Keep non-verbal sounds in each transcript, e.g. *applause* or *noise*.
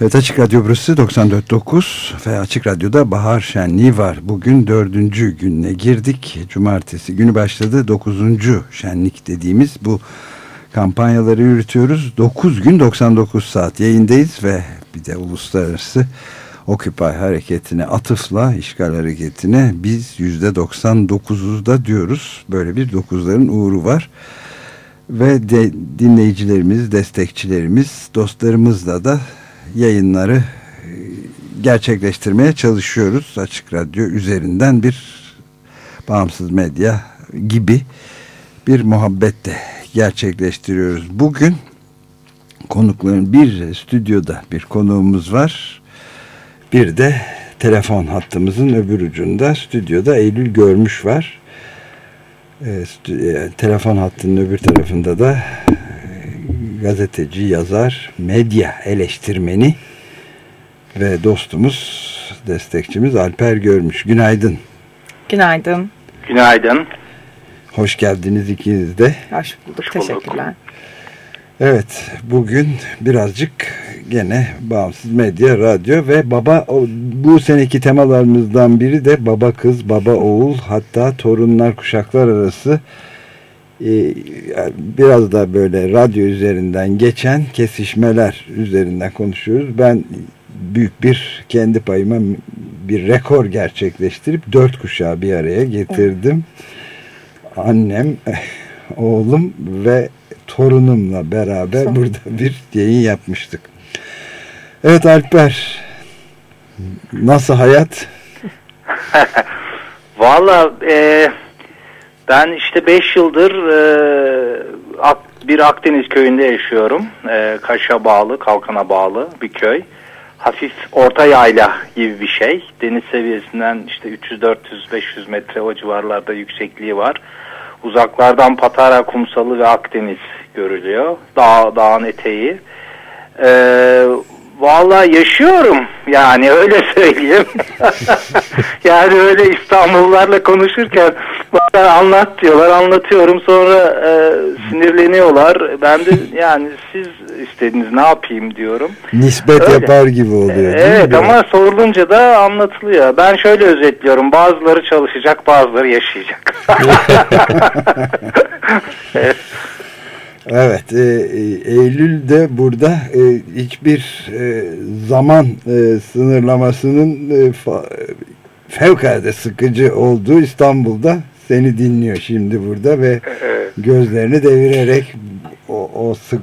Evet Açık Radyo burası 94.9 ve Açık Radyo'da Bahar Şenliği var. Bugün dördüncü gününe girdik. Cumartesi günü başladı. Dokuzuncu şenlik dediğimiz bu kampanyaları yürütüyoruz. 9 gün 99 saat yayındayız ve bir de uluslararası Occupy hareketine atıfla işgal hareketine biz yüzde 99'uz da diyoruz. Böyle bir dokuzların uğru var. Ve de, dinleyicilerimiz, destekçilerimiz, dostlarımızla da yayınları e, gerçekleştirmeye çalışıyoruz. Açık Radyo üzerinden bir bağımsız medya gibi bir muhabbet de gerçekleştiriyoruz. Bugün konukların bir stüdyoda bir konuğumuz var. Bir de telefon hattımızın öbür ucunda stüdyoda Eylül Görmüş var. E, e, telefon hattının öbür tarafında da gazeteci, yazar, medya eleştirmeni ve dostumuz, destekçimiz Alper Görmüş. Günaydın. Günaydın. Günaydın. Hoş geldiniz ikiniz de. Hoş bulduk. Hoş Teşekkürler. Evet, bugün birazcık gene bağımsız medya, radyo ve baba bu seneki temalarımızdan biri de baba kız, baba oğul hatta torunlar kuşaklar arası biraz da böyle radyo üzerinden geçen kesişmeler üzerinden konuşuyoruz. Ben büyük bir kendi payıma bir rekor gerçekleştirip dört kuşağı bir araya getirdim. Annem, *laughs* oğlum ve torunumla beraber Son. burada bir yayın yapmıştık. Evet Alper, nasıl hayat? *laughs* Valla e, ben işte 5 yıldır e, bir Akdeniz köyünde yaşıyorum. E, Kaş'a bağlı, Kalkan'a bağlı bir köy. Hafif orta yayla gibi bir şey. Deniz seviyesinden işte 300, 400, 500 metre o civarlarda yüksekliği var. Uzaklardan Patara kumsalı ve Akdeniz görülüyor. Dağ, dağın eteği. Ee, Valla yaşıyorum yani öyle söyleyeyim. *laughs* *laughs* yani öyle İstanbullularla konuşurken bana anlat diyorlar anlatıyorum sonra e, sinirleniyorlar. Ben de *laughs* yani siz istediniz ne yapayım diyorum. Nispet öyle. yapar gibi oluyor. Evet ama sorulunca da anlatılıyor. Ben şöyle özetliyorum bazıları çalışacak bazıları yaşayacak. *laughs* evet. Evet, e, e, Eylül'de burada e, hiçbir e, zaman e, sınırlamasının e, fa, fevkalade sıkıcı olduğu İstanbul'da seni dinliyor şimdi burada ve gözlerini devirerek o, o sık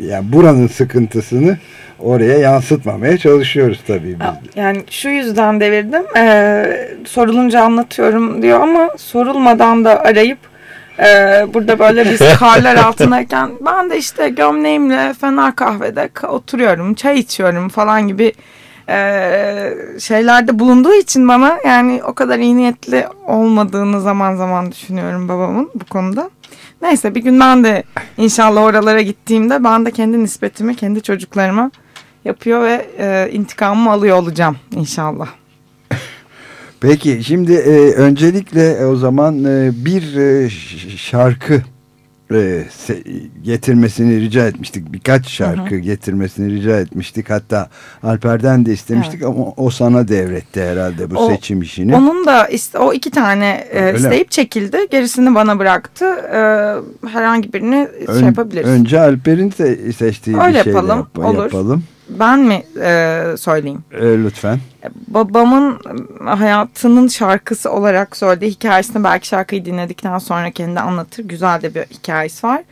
yani buranın sıkıntısını oraya yansıtmamaya çalışıyoruz tabii biz. Yani şu yüzden devirdim. Ee, sorulunca anlatıyorum diyor ama sorulmadan da arayıp ee, burada böyle biz *laughs* karlar altındayken ben de işte gömleğimle Fener kahvede oturuyorum, çay içiyorum falan gibi e, şeylerde bulunduğu için bana yani o kadar iyi niyetli olmadığını zaman zaman düşünüyorum babamın bu konuda. Neyse bir gün ben de inşallah oralara gittiğimde ben de kendi nispetimi kendi çocuklarıma yapıyor ve e, intikamımı alıyor olacağım inşallah. Peki şimdi e, öncelikle o zaman e, bir e, şarkı e, getirmesini rica etmiştik. Birkaç şarkı hı hı. getirmesini rica etmiştik. Hatta Alper'den de istemiştik evet. ama o sana devretti herhalde bu o, seçim işini. Onun da o iki tane e, isteyip mi? çekildi. Gerisini bana bıraktı. E, herhangi birini şey Ön, şey yapabiliriz. Önce Alper'in seçtiği Öyle bir şey yapalım, yap, olur. yapalım ben mi e, söyleyeyim? E, lütfen. Babamın hayatının şarkısı olarak söylediği hikayesini belki şarkıyı dinledikten sonra kendi anlatır. Güzel de bir hikayesi var.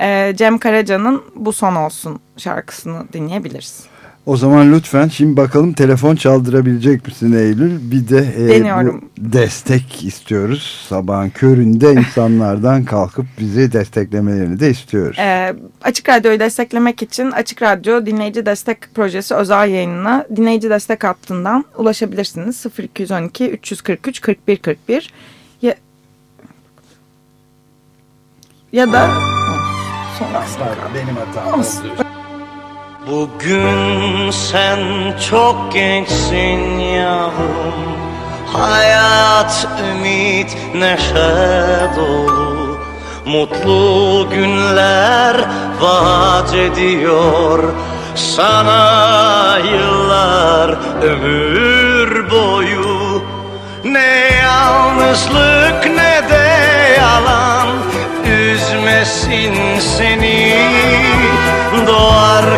E, Cem Karaca'nın Bu Son Olsun şarkısını dinleyebiliriz. O zaman lütfen şimdi bakalım telefon çaldırabilecek misin Eylül? Bir de e, bu destek istiyoruz. Sabahın köründe insanlardan kalkıp bizi desteklemelerini de istiyoruz. E, Açık Radyo'yu desteklemek için Açık Radyo Dinleyici Destek Projesi özel yayınına dinleyici destek hattından ulaşabilirsiniz. 0212 343 41 41 Ya da son kısmı. Benim hatam Olsun. Bugün sen çok gençsin yavrum. Hayat, ümit, neşe dolu. Mutlu günler vaat ediyor. Sana yıllar ömür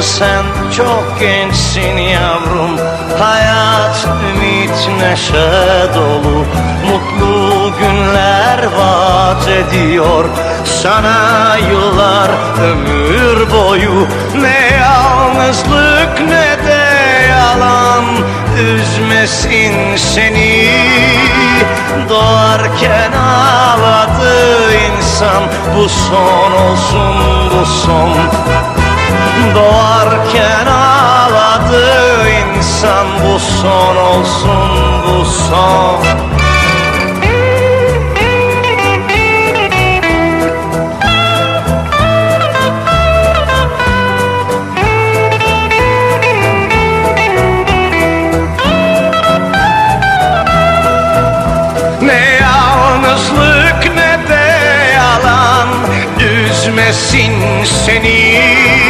Sen çok gençsin yavrum Hayat, ümit, neşe dolu. Mutlu günler vaat ediyor Sana yıllar ömür boyu. Ne yalnızlık ne de yalan Üzmesin seni. Doğarken ağladı insan Bu son olsun bu son Doğarken ağladı insan Bu son olsun bu son. Üzmesin seni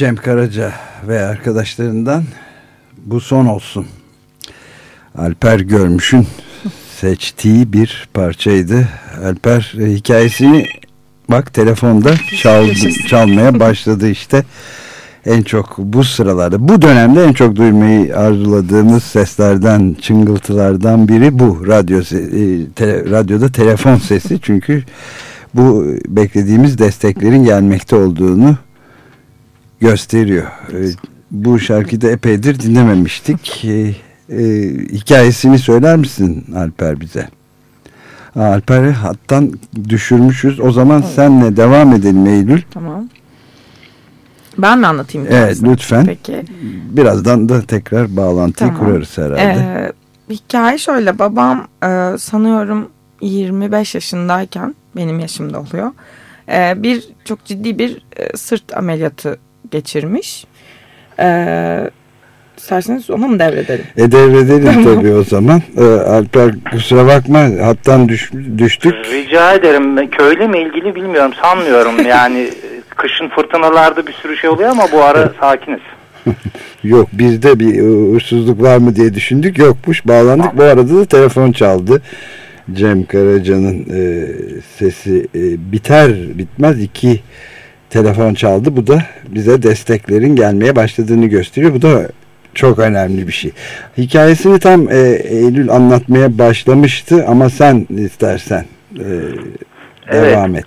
Cem Karaca ve arkadaşlarından bu son olsun. Alper Görmüş'ün *laughs* seçtiği bir parçaydı. Alper e, hikayesini bak telefonda çal, *laughs* çalmaya başladı işte. En çok bu sıralarda, bu dönemde en çok duymayı arzuladığımız seslerden, çıngıltılardan biri bu. Radyo, e, tele- radyoda telefon sesi çünkü bu beklediğimiz desteklerin gelmekte olduğunu gösteriyor. E, Bu şarkıyı da epeydir dinlememiştik. E, e, hikayesini söyler misin Alper bize? Alper'i hattan düşürmüşüz. O zaman senle devam edelim Eylül. Tamam. Ben mi anlatayım? Evet hikayesini? lütfen. Peki. Birazdan da tekrar bağlantıyı Tamam. kurarız herhalde. Ee, hikaye şöyle babam e, sanıyorum 25 yaşındayken benim yaşımda oluyor. E, bir çok ciddi bir e, sırt ameliyatı geçirmiş. E, isterseniz ona mı devredelim? E devredelim Tamam. *laughs* tabii o zaman. E, Alper kusura bakma hattan düş, düştük. Rica ederim. Köyle mi ilgili bilmiyorum. Sanmıyorum. *laughs* Yani kışın fırtınalarda bir sürü şey oluyor ama bu ara sakiniz. *laughs* Yok bizde bir uğursuzluk var mı diye düşündük. Yokmuş bağlandık. Bu arada da telefon çaldı. Cem Karaca'nın e, sesi e, biter bitmez iki telefon çaldı. Bu da bize desteklerin gelmeye başladığını gösteriyor. Bu da çok önemli bir şey. Hikayesini tam e, Eylül anlatmaya başlamıştı ama sen istersen e, Evet. devam et.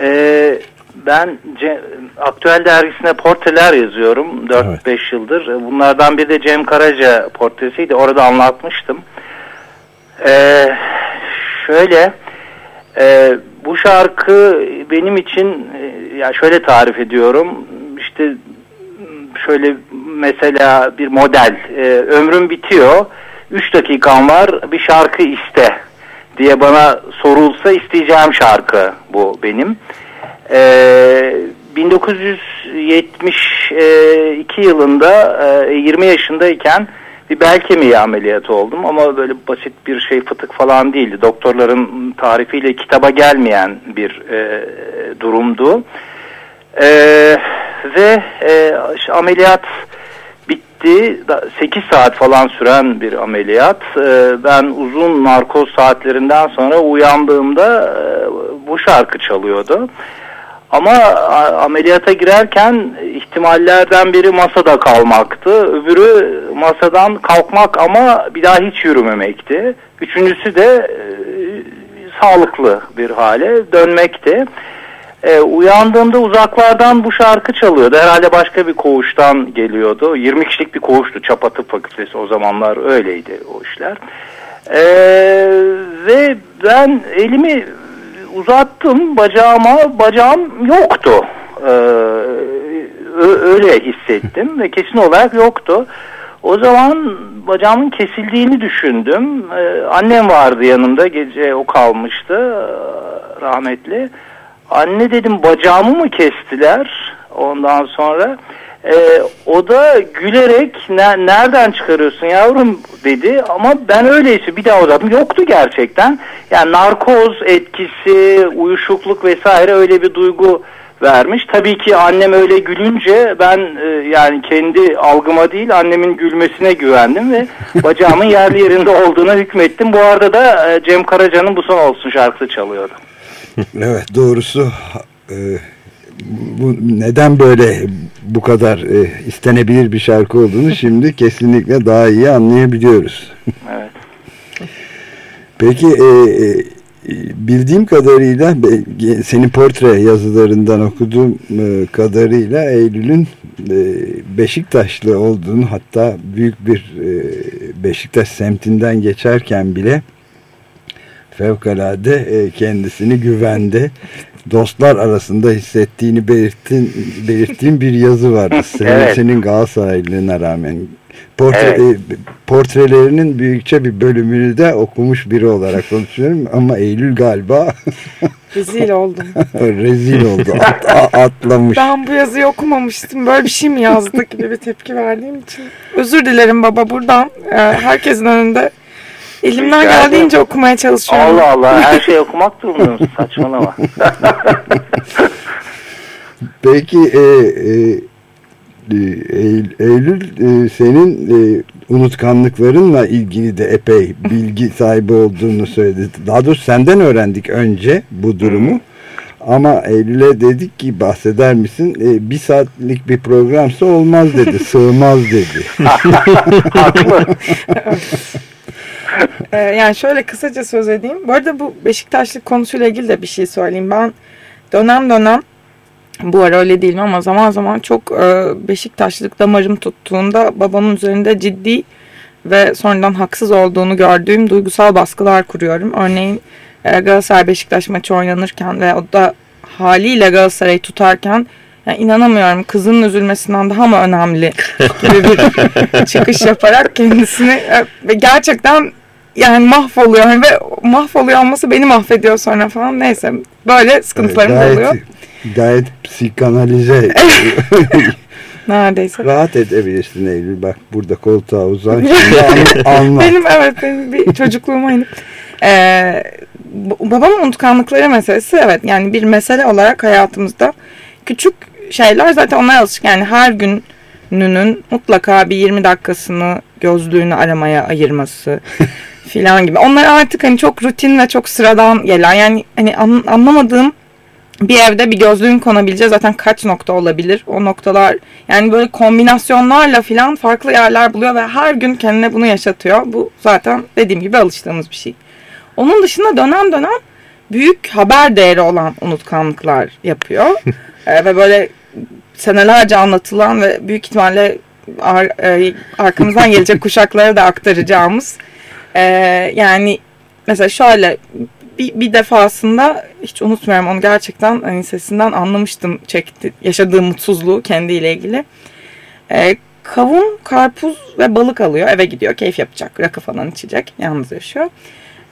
Ee, ben Aktüel dergisine portreler yazıyorum 4-5 Evet. yıldır. Bunlardan biri de Cem Karaca portresiydi. Orada anlatmıştım. Ee, şöyle e, bu şarkı benim için e, ya şöyle tarif ediyorum. İşte şöyle mesela bir model. E, ömrüm bitiyor. 3 dakikan var. Bir şarkı iste diye bana sorulsa isteyeceğim şarkı bu benim. Ee, 1972 yılında e, 20 yaşındayken bir bel kemiği ameliyatı oldum ama böyle basit bir şey fıtık falan değildi. Doktorların tarifiyle kitaba gelmeyen bir e, durumdu. E, ve e, ameliyat bitti. 8 saat falan süren bir ameliyat. E, ben uzun narkoz saatlerinden sonra uyandığımda e, bu şarkı çalıyordu. Ama ameliyata girerken ihtimallerden biri masada kalmaktı. Öbürü masadan kalkmak ama bir daha hiç yürümemekti. Üçüncüsü de e, sağlıklı bir hale dönmekti. E, uyandığımda uzaklardan bu şarkı çalıyordu. Herhalde başka bir koğuştan geliyordu. 20 kişilik bir koğuştu. Çapa Tıp Fakültesi o zamanlar öyleydi o işler. E, ve ben elimi uzattım bacağıma. Bacağım yoktu. E, ö- öyle hissettim ve kesin olarak yoktu. O zaman bacağımın kesildiğini düşündüm. Ee, annem vardı yanımda gece o kalmıştı e, rahmetli. Anne dedim bacağımı mı kestiler ondan sonra? Ee, o da gülerek "Ne- nereden çıkarıyorsun yavrum dedi ama ben öyleyse bir daha uzattım. Yoktu gerçekten. Yani narkoz etkisi, uyuşukluk vesaire öyle bir duygu vermiş. Tabii ki annem öyle gülünce ben e, yani kendi algıma değil annemin gülmesine güvendim ve *laughs* bacağımın yerli yerinde olduğuna hükmettim. Bu arada da e, Cem Karaca'nın Bu Son Olsun şarkısı çalıyordu. Evet doğrusu e, bu neden böyle bu kadar e, istenebilir bir şarkı olduğunu *laughs* şimdi kesinlikle daha iyi anlayabiliyoruz. Evet. Peki e, e, bildiğim kadarıyla senin portre yazılarından okuduğum e, kadarıyla Eylül'ün e, Beşiktaşlı olduğunu hatta büyük bir e, Beşiktaş semtinden geçerken bile fevkalade e, kendisini güvende dostlar arasında hissettiğini belirttin, belirttiğin bir yazı vardı. *laughs* Senin, Evet. senin Galatasaraylılığına rağmen. Portre, Evet. e, portrelerinin büyükçe bir bölümünü de okumuş biri olarak konuşuyorum ama Eylül galiba *laughs* Rezil oldum. *laughs* rezil oldu. At- a- atlamış. Ben bu yazıyı okumamıştım. Böyle bir şey mi yazdık gibi bir tepki verdiğim için. Özür dilerim baba buradan. Ee, herkesin önünde elimden Rica ederim. geldiğince okumaya çalışıyorum. Allah Allah her *laughs* şey okumak durumunda musun? Saçmalama. *laughs* Peki e, e, e, Eylül, Eylül, e, senin e, unutkanlıklarınla ilgili de epey bilgi sahibi olduğunu söyledi. Daha doğrusu senden öğrendik önce bu durumu. Ama Eylül'e dedik ki bahseder misin? E, bir saatlik bir programsa olmaz dedi. Sığmaz dedi. *laughs* Haklı. Ee, yani şöyle kısaca söz edeyim. Bu arada bu Beşiktaşlık konusuyla ilgili de bir şey söyleyeyim. Ben dönem dönem bu ara öyle değilim ama zaman zaman çok e, Beşiktaşlık damarım tuttuğunda babamın üzerinde ciddi ve sonradan haksız olduğunu gördüğüm duygusal baskılar kuruyorum. Örneğin e, Galatasaray Beşiktaş maçı oynanırken ve o da haliyle Galatasaray'ı tutarken yani inanamıyorum kızının üzülmesinden daha mı önemli *laughs* gibi bir çıkış yaparak kendisini e, ve gerçekten yani mahvoluyor ve mahvoluyor olması beni mahvediyor sonra falan neyse böyle sıkıntılarım da gayet, oluyor. gayet psikanalize *laughs* Neredeyse. rahat edebilirsin Eylül. Bak burada koltuğa uzan. *laughs* Anla- benim evet benim bir çocukluğuma inip ee, babamın unutkanlıkları meselesi evet yani bir mesele olarak hayatımızda küçük şeyler zaten onlara alışık yani her gününün mutlaka bir 20 dakikasını gözlüğünü aramaya ayırması *laughs* filan gibi. Onlar artık hani çok rutin ve çok sıradan gelen yani hani an- anlamadığım bir evde bir gözlüğün konabileceği zaten kaç nokta olabilir? O noktalar yani böyle kombinasyonlarla filan farklı yerler buluyor ve her gün kendine bunu yaşatıyor. Bu zaten dediğim gibi alıştığımız bir şey. Onun dışında dönem dönem büyük haber değeri olan unutkanlıklar yapıyor. *laughs* Ee, ve böyle senelerce anlatılan ve büyük ihtimalle ar- e, arkamızdan gelecek *laughs* kuşaklara da aktaracağımız e, yani mesela şöyle bir, bir defasında hiç unutmuyorum onu gerçekten hani sesinden anlamıştım çekti yaşadığı mutsuzluğu kendiyle ilgili. Ee, kavun, karpuz ve balık alıyor eve gidiyor keyif yapacak rakı falan içecek yalnız yaşıyor.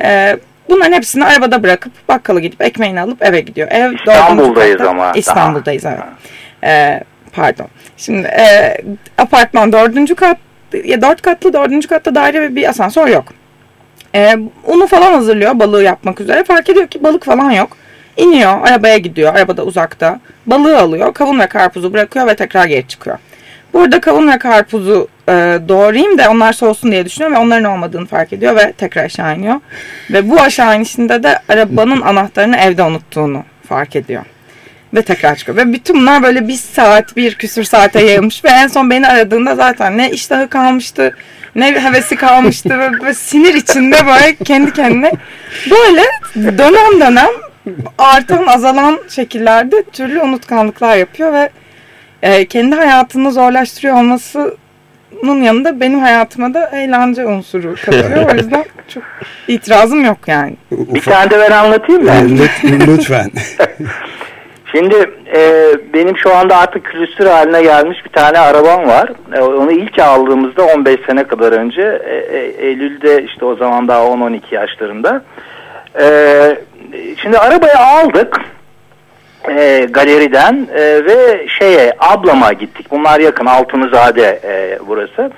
Ee, Bunların hepsini arabada bırakıp bakkala gidip ekmeğini alıp eve gidiyor. Ev İstanbul'dayız ama daha. İstanbul'dayız evet. Ee, pardon. Şimdi e, apartman dördüncü kat ya dört katlı dördüncü katta daire ve bir asansör yok. Ee, unu falan hazırlıyor balığı yapmak üzere. Fark ediyor ki balık falan yok. İniyor arabaya gidiyor. Arabada uzakta. Balığı alıyor. Kavun ve karpuzu bırakıyor ve tekrar geri çıkıyor. Burada kavun ve karpuzu e, doğrayayım da onlar soğusun diye düşünüyor ve onların olmadığını fark ediyor ve tekrar aşağı iniyor. Ve bu aşağı inişinde de arabanın anahtarını evde unuttuğunu fark ediyor. Ve tekrar çıkıyor. Ve bütün bunlar böyle bir saat, bir küsür saate yayılmış. Ve en son beni aradığında zaten ne iştahı kalmıştı, ne hevesi kalmıştı. ve, ve sinir içinde böyle kendi kendine böyle dönem dönem artan azalan şekillerde türlü unutkanlıklar yapıyor ve e, kendi hayatını zorlaştırıyor olmasının yanında benim hayatıma da eğlence unsuru katıyor. O yüzden çok itirazım yok yani. Bir tane de ben anlatayım mı? Lüt- lütfen. *laughs* Şimdi e, benim şu anda artık külüstür haline gelmiş bir tane arabam var. E, onu ilk aldığımızda 15 sene kadar önce e, e, Eylül'de işte o zaman daha 10-12 yaşlarında. E, şimdi arabayı aldık e, galeriden e, ve şeye ablama gittik. Bunlar yakın Altınızade e, burası.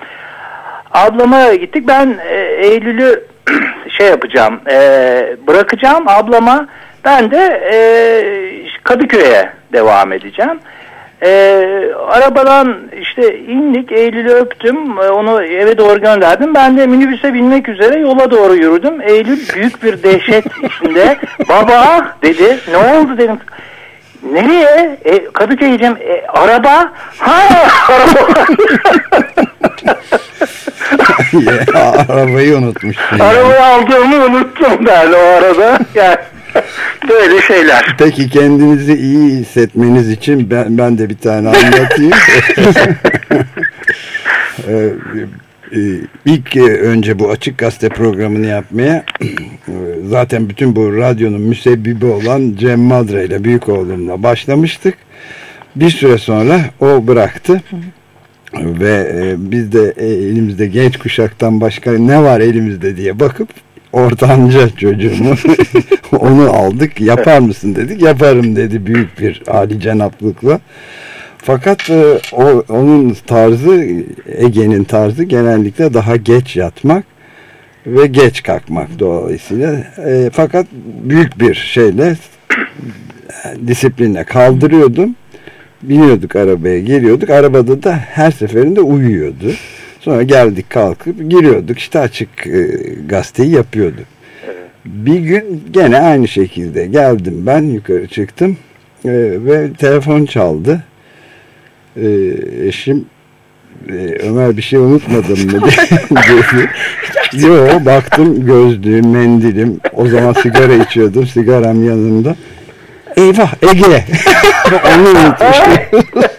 Ablama gittik. Ben e, Eylül'ü *clears throat* şey yapacağım. e, bırakacağım ablama. Ben de e, Kadıköy'e devam edeceğim. E, arabadan işte indik. Eylül'ü öptüm. e, onu eve doğru gönderdim. Ben de minibüse binmek üzere yola doğru yürüdüm. Eylül büyük bir dehşet *laughs* içinde. Baba dedi. Ne oldu dedim. Nereye? E, Kadıköy'e gideceğim. E, araba? Ha araba. *laughs* Ya, Arabayı unutmuşsun. yani. Arabayı aldığımı unuttum ben o arada. Yani *laughs* böyle şeyler. Peki kendinizi iyi hissetmeniz için ben, ben de bir tane anlatayım. *laughs* *laughs* Ee, e, İlk e, önce bu açık gazete programını yapmaya *clears throat* zaten bütün bu radyonun müsebbibi olan Cem Madra ile büyük oğlumla başlamıştık. Bir süre sonra o bıraktı. Ve e, biz de elimizde genç kuşaktan başka ne var elimizde diye bakıp ortanca çocuğumu *laughs* onu aldık. Yapar mısın dedik. Yaparım dedi büyük bir âli cenaplıkla. Fakat e, o onun tarzı Ege'nin tarzı genellikle daha geç yatmak ve geç kalkmak dolayısıyla. E, fakat büyük bir şeyle disiplinle kaldırıyordum. Biniyorduk arabaya geliyorduk. Arabada da her seferinde uyuyordu. Sonra geldik kalkıp giriyorduk. işte açık e, gazeteyi yapıyorduk. Bir gün gene aynı şekilde geldim ben yukarı çıktım e, ve telefon çaldı. E, eşim e, Ömer bir şey unutmadın mı *laughs* dedi. Yo baktım gözlüğüm, mendilim. O zaman sigara içiyordum. Sigaram yanımda. Eyvah Ege. *laughs* Onu unutmuştum. *laughs*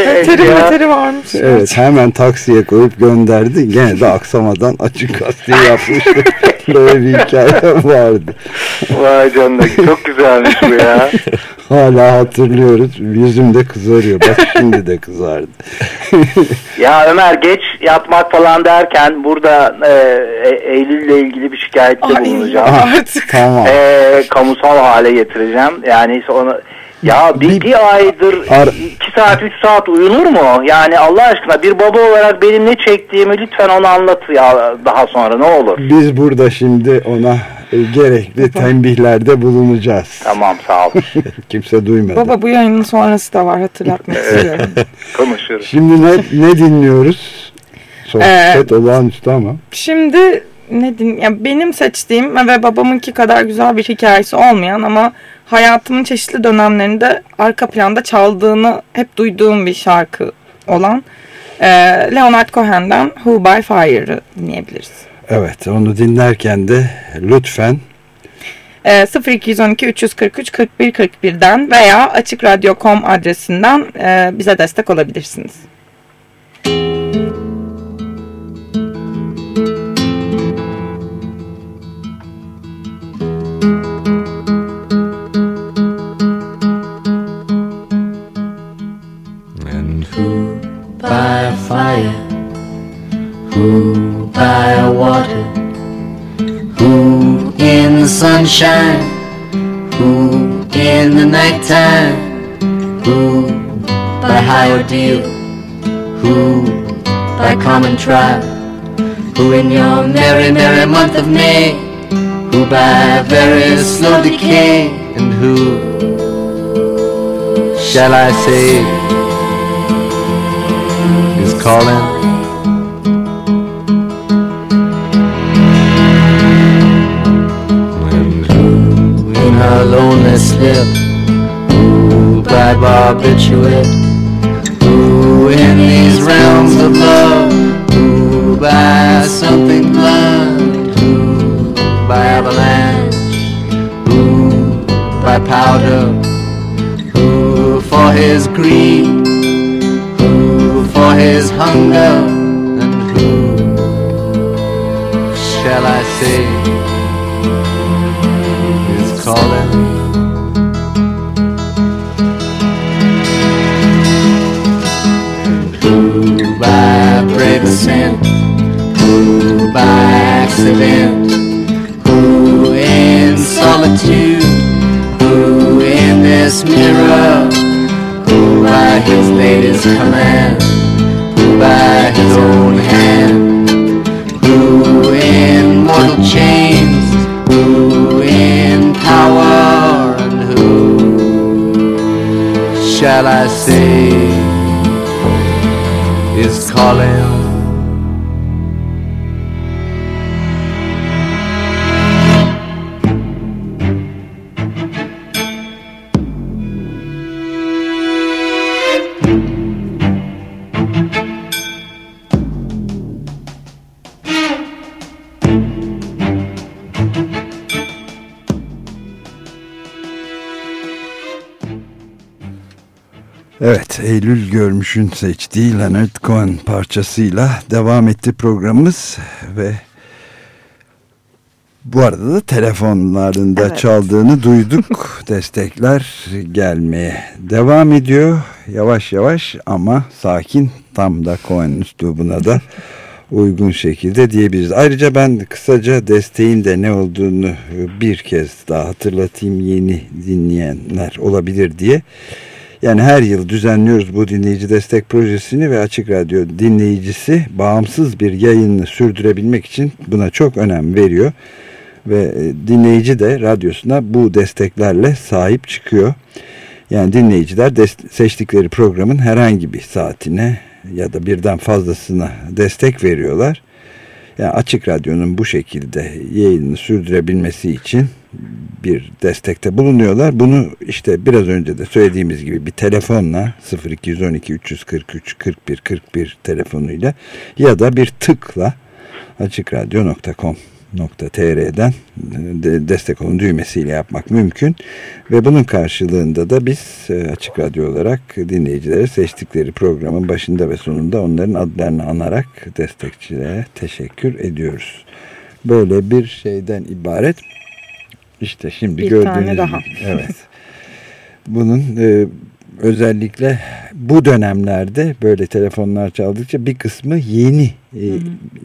E, Teri ya. meteri varmış. Evet hemen taksiye koyup gönderdi. Gene de aksamadan açık gazeteyi yapmıştı. *laughs* Böyle bir hikaye vardı. Vay canına çok güzelmiş bu ya. *laughs* Hala hatırlıyoruz. Yüzüm de kızarıyor. Bak şimdi de kızardı. *laughs* Ya Ömer geç yatmak falan derken burada e, E- Eylül'le ilgili bir şikayette Ay, bulunacağım. artık. tamam. E, kamusal hale getireceğim. Yani onu ya bir, Bir- bir aydır Ar- iki saat üç saat uyunur mu? Yani Allah aşkına bir baba olarak benim ne çektiğimi lütfen ona anlat ya daha sonra ne olur. Biz burada şimdi ona e, gerekli tembihlerde bulunacağız. Tamam sağ ol. *laughs* Kimse duymadı. Baba bu yayının sonrası da var hatırlatmak *laughs* istiyorum. Konuşuruz. Şimdi ne, ne dinliyoruz? Sohbet olağanüstü ama. Şimdi ne din ya benim seçtiğim ve babamınki kadar güzel bir hikayesi olmayan ama hayatımın çeşitli dönemlerinde arka planda çaldığını hep duyduğum bir şarkı olan e, Leonard Cohen'den Who by Fire'ı dinleyebiliriz. Evet onu dinlerken de lütfen E, 0212 343 41 41'den veya açıkradyo.com adresinden e, bize destek olabilirsiniz. Fire, who by water, who in the sunshine? Who in the nighttime? Who by high ordeal? Who by common trial? Who in your merry, merry month of May? Who by very slow decay? And who shall I say is calling? And who in her lonely slip? Who by barbiturate? Who in these realms of love? Who by something blunt? Who by avalanche? Who by powder? Who for his greed? For his hunger? And who shall I say is calling? Who by brave ascent? Who by accident? Who in solitude? Who in this mirror? Who by his latest command? By his own hand? Who in mortal chains? Who in power? And who shall I say is calling? Evet, Eylül Görmüş'ün seçtiği Leonard Cohen parçasıyla devam etti programımız ve bu arada da telefonlarında Evet. çaldığını duyduk. *laughs* Destekler gelmeye devam ediyor. Yavaş yavaş ama sakin tam da Cohen üslubuna da uygun şekilde diyebiliriz. Ayrıca ben kısaca desteğin de ne olduğunu bir kez daha hatırlatayım yeni dinleyenler olabilir diye. Yani her yıl düzenliyoruz bu dinleyici destek projesini ve Açık Radyo dinleyicisi bağımsız bir yayını sürdürebilmek için buna çok önem veriyor. Ve e, dinleyici de radyosuna bu desteklerle sahip çıkıyor. Yani dinleyiciler seçtikleri programın herhangi bir saatine ya da birden fazlasına destek veriyorlar. Yani Açık Radyo'nun bu şekilde yayını sürdürebilmesi için bir destekte bulunuyorlar. Bunu işte biraz önce de söylediğimiz gibi bir telefonla 0212 343 41 41 telefonuyla ya da bir tıkla açıkradyo.com.tr'den de- destek olun düğmesiyle yapmak mümkün. Ve bunun karşılığında da biz e, Açık Radyo olarak dinleyicilere seçtikleri programın başında ve sonunda onların adlarını anarak destekçilere teşekkür ediyoruz. Böyle bir şeyden ibaret. İşte şimdi Bir gördüğünüz tane daha. evet. *laughs* Bunun e, özellikle bu dönemlerde böyle telefonlar çaldıkça bir kısmı yeni e,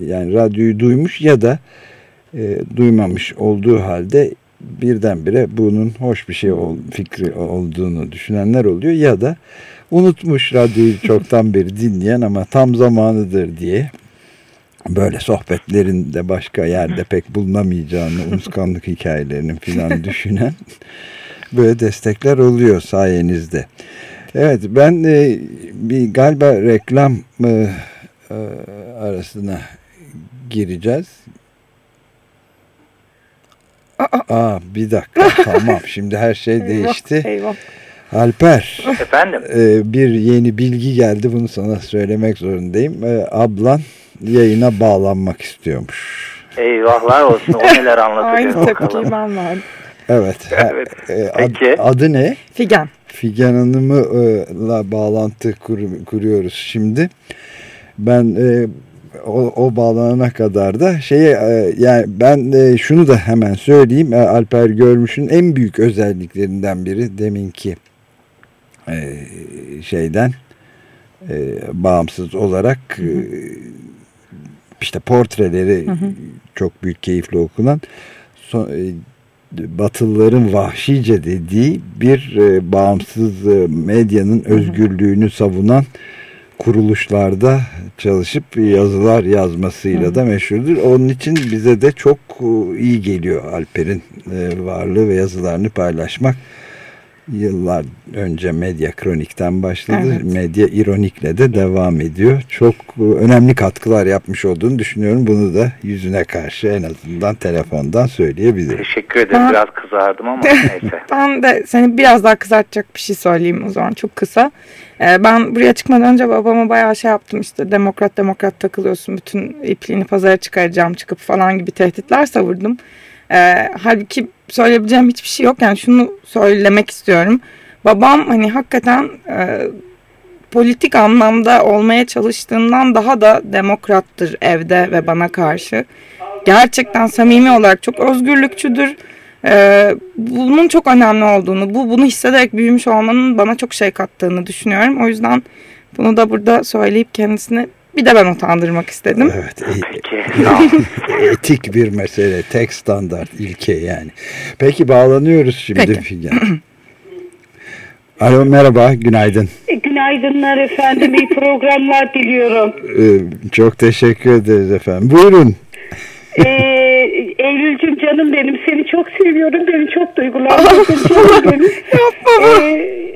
yani radyoyu duymuş ya da e, duymamış olduğu halde birdenbire bunun hoş bir şey ol, fikri olduğunu düşünenler oluyor ya da unutmuş radyoyu çoktan beri dinleyen ama tam zamanıdır diye böyle sohbetlerin de başka yerde pek bulunamayacağını unutkanlık hikayelerinin filan *laughs* düşünen böyle destekler oluyor sayenizde. Evet ben e, bir galiba reklam e, e, arasına gireceğiz. Aa bir dakika *laughs* tamam şimdi her şey değişti. Eyvah, eyvah. Alper Efendim? e, bir yeni bilgi geldi bunu sana söylemek zorundayım. E, ablan yayına bağlanmak istiyormuş. Eyvahlar olsun. O neler anlatacak Aynı bakalım. ben verdim. Evet. Evet, e, ad- peki. adı ne? Figen. Figen Hanım'la bağlantı kur- kuruyoruz şimdi. Ben e, o, o bağlanana kadar da şeye e, yani ben e, şunu da hemen söyleyeyim. E, Alper Görmüş'ün en büyük özelliklerinden biri deminki e, şeyden e, bağımsız olarak e, işte portreleri çok büyük keyifle okunan son, e, Batılıların vahşice dediği bir e, bağımsız e, medyanın özgürlüğünü savunan kuruluşlarda çalışıp yazılar yazmasıyla da meşhurdur. Onun için bize de çok e, iyi geliyor Alper'in e, varlığı ve yazılarını paylaşmak. Yıllar önce Medya Kronik'ten başladı. Evet. Medya İronik'le de devam ediyor. Çok önemli katkılar yapmış olduğunu düşünüyorum. Bunu da yüzüne karşı en azından telefondan söyleyebilirim. Teşekkür ederim. Biraz kızardım ama *laughs* neyse. Ben de seni biraz daha kızartacak bir şey söyleyeyim o zaman çok kısa. Ee, ben buraya çıkmadan önce babama bayağı şey yaptım işte demokrat demokrat takılıyorsun bütün ipliğini pazara çıkaracağım çıkıp falan gibi tehditler savurdum. Ee, halbuki söyleyebileceğim hiçbir şey yok yani şunu söylemek istiyorum. Babam hani hakikaten e, politik anlamda olmaya çalıştığından daha da demokrattır evde ve bana karşı. Gerçekten samimi olarak çok özgürlükçüdür. Ee, bunun çok önemli olduğunu, bu bunu hissederek büyümüş olmanın bana çok şey kattığını düşünüyorum. O yüzden bunu da burada söyleyip kendisini bir de ben utandırmak istedim. Evet, e- etik bir mesele, tek standart, ilke yani. Peki bağlanıyoruz şimdi Peki. Figen. *clears throat* Alo merhaba, günaydın. Günaydınlar efendim. İyi programlar diliyorum. Ee, çok teşekkür ederiz efendim. Buyurun. Ee, Eylül'cüm canım benim. Seni çok seviyorum. Beni çok duygulandırdın canım benim. Ee,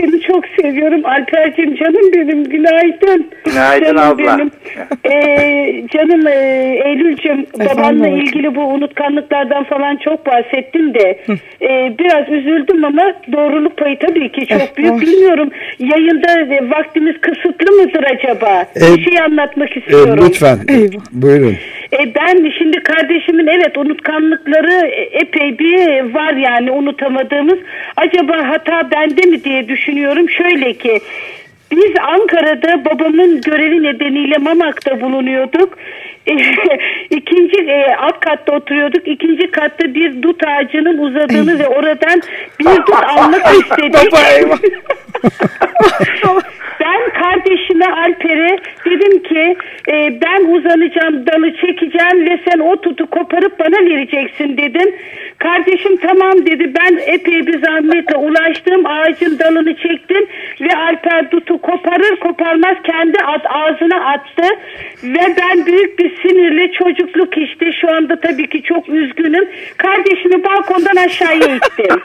seni çok seviyorum. Alper'cim canım benim. Günaydın. Günaydın canım abla. Benim. *laughs* Ee, canım e, Eylül'cüm babanla ilgili bu unutkanlıklardan falan çok bahsettin de e, biraz üzüldüm ama doğruluk payı tabii ki çok Eh, büyük. hoş. Bilmiyorum yayında e, vaktimiz kısıtlı mıdır acaba? E, Bir şey anlatmak Ee, istiyorum. lütfen Eyvah. buyurun. E, ben şimdi kardeşimin evet unutkanlıkları e, epey bir var yani unutamadığımız. Acaba hata bende mi diye düşünüyorum. Şöyle ki biz Ankara'da babamın görevi nedeniyle Mamak'ta bulunuyorduk. *laughs* İkinci e, alt katta oturuyorduk. İkinci katta bir dut ağacının uzadığını ve oradan bir dut almak istedik. *laughs* Ben kardeşime Alper'e dedim ki e, ben uzanacağım dalı çekeceğim ve sen o tutu koparıp bana vereceksin dedim. Kardeşim tamam dedi ben epey bir zahmetle ulaştım ağacın dalını çektim ve Alper tutu koparır koparmaz kendi at, ağzına attı ve ben büyük bir sinirle çocukluk işte şu anda tabii ki çok üzgünüm. Kardeşimi balkondan aşağıya ittim. *laughs*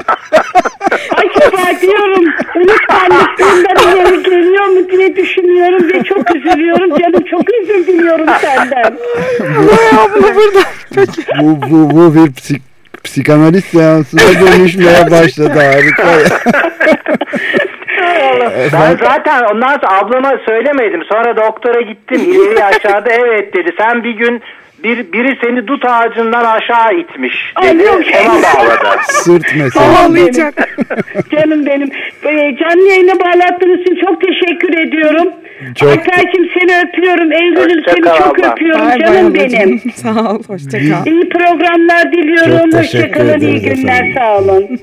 Acaba diyorum unutkanlık bundan ileri geliyor mu diye düşünüyorum ve çok üzülüyorum. Canım çok özür diliyorum senden. Bu, bu, bu bir psik, psikanalist seansına dönüşmeye başladı harika. *laughs* Ben zaten ondan sonra ablama söylemedim. Sonra doktora gittim. *laughs* İleri aşağıda evet dedi. Sen bir gün bir biri seni dut ağacından aşağı itmiş Ay, dedi. yok. Ona bağladı. *laughs* Sırt *laughs* meselesi. Ağlayacak. Canım benim. Ee, canlı yayına bağlattığınız için çok teşekkür ediyorum. Çok- Alper'cim seni öpüyorum. Eylül'üm seni kal çok abla. öpüyorum Bay canım benim. Sağ ol. Hoşça kal. İyi programlar diliyorum. Çok teşekkür Hoşçakalın. iyi günler. efendim. Sağ olun.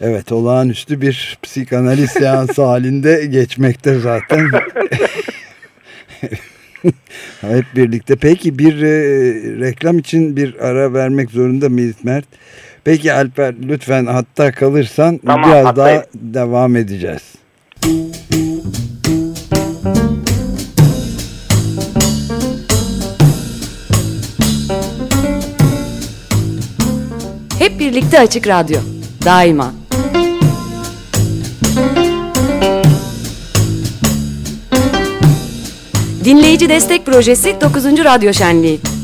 Evet olağanüstü bir psikanaliz seansı *laughs* halinde geçmekte zaten. *laughs* Hep birlikte. Peki bir e, reklam için bir ara vermek zorunda mıyız Mert? Peki Alper lütfen hatta kalırsan Tamam, biraz hattayım. daha devam edeceğiz. Hep birlikte Açık Radyo. Daima. Dinleyici Destek Projesi 9. Radyo Şenliği.